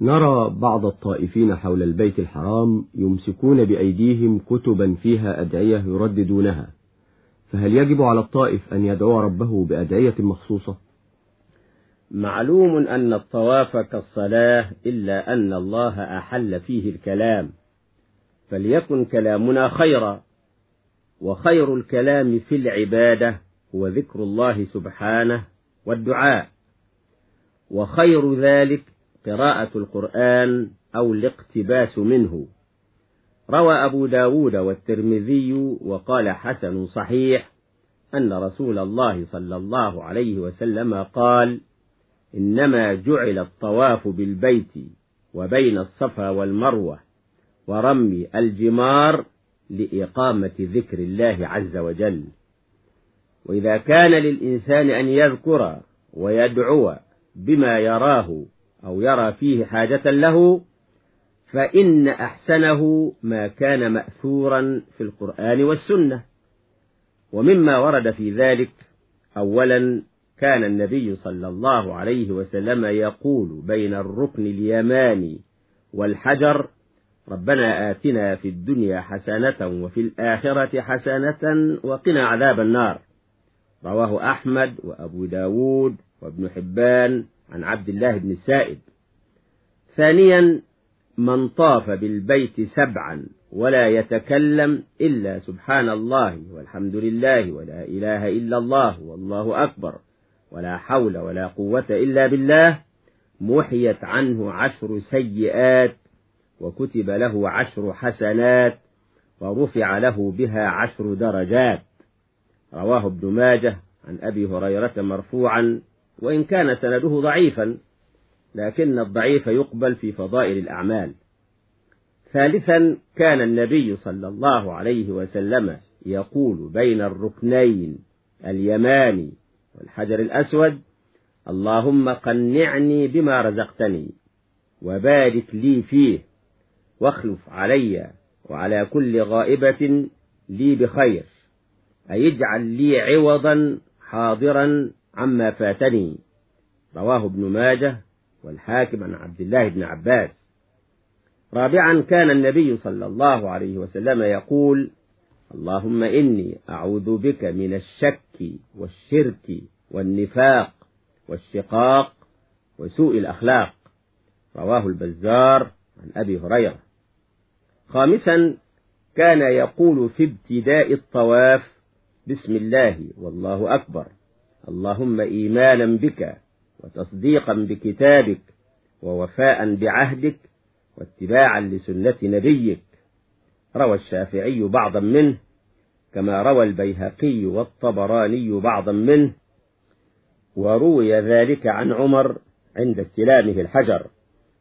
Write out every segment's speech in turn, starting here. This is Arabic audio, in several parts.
نرى بعض الطائفين حول البيت الحرام يمسكون بأيديهم كتبا فيها أدعية يرددونها. فهل يجب على الطائف أن يدعو ربه بأدعية مخصوصة؟ معلوم أن الطواف كالصلاة إلا أن الله أحل فيه الكلام. فليكن كلامنا خيرا. وخير الكلام في العبادة هو ذكر الله سبحانه والدعاء. وخير ذلك قراءة القرآن أو الاقتباس منه. روى أبو داود والترمذي وقال حسن صحيح أن رسول الله صلى الله عليه وسلم قال إنما جعل الطواف بالبيت وبين الصفا والمروة ورمي الجمار لإقامة ذكر الله عز وجل. وإذا كان للإنسان أن يذكر ويدعو بما يراه أو يرى فيه حاجة له فإن أحسنه ما كان مأثورا في القرآن والسنة. ومما ورد في ذلك أولا كان النبي صلى الله عليه وسلم يقول بين الركن اليماني والحجر ربنا آتنا في الدنيا حسنة وفي الآخرة حسنة وقنا عذاب النار. رواه أحمد وأبو داود وابن حبان. عن عبد الله بن السائب ثانيا من طاف بالبيت سبعا ولا يتكلم إلا سبحان الله والحمد لله ولا إله إلا الله والله أكبر ولا حول ولا قوة إلا بالله محيت عنه عشر سيئات وكتب له عشر حسنات ورفع له بها عشر درجات. رواه ابن ماجه عن أبي هريرة مرفوعا وإن كان سنده ضعيفا لكن الضعيف يقبل في فضائل الأعمال. ثالثا كان النبي صلى الله عليه وسلم يقول بين الركنين اليماني والحجر الأسود اللهم قنعني بما رزقتني وبارك لي فيه واخلف علي وعلى كل غائبة لي بخير أي اجعل لي عوضا حاضرا عما فاتني. رواه ابن ماجه والحاكم عن عبد الله بن عباس. رابعا كان النبي صلى الله عليه وسلم يقول اللهم إني أعوذ بك من الشك والشرك والنفاق والشقاق وسوء الأخلاق. رواه البزار عن أبي هريرة. خامسا كان يقول في ابتداء الطواف بسم الله والله أكبر. اللهم إيمانا بك وتصديقا بكتابك ووفاء بعهدك واتباعا لسنة نبيك. روى الشافعي بعضا منه كما روى البيهقي والطبراني بعضا منه وروي ذلك عن عمر عند استلامه الحجر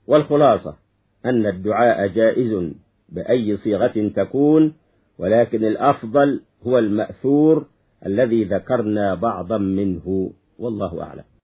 والخلاصة أن الدعاء جائز بأي صيغة تكون ولكن الأفضل هو المأثور الذي ذكرنا بعضا منه والله أعلم.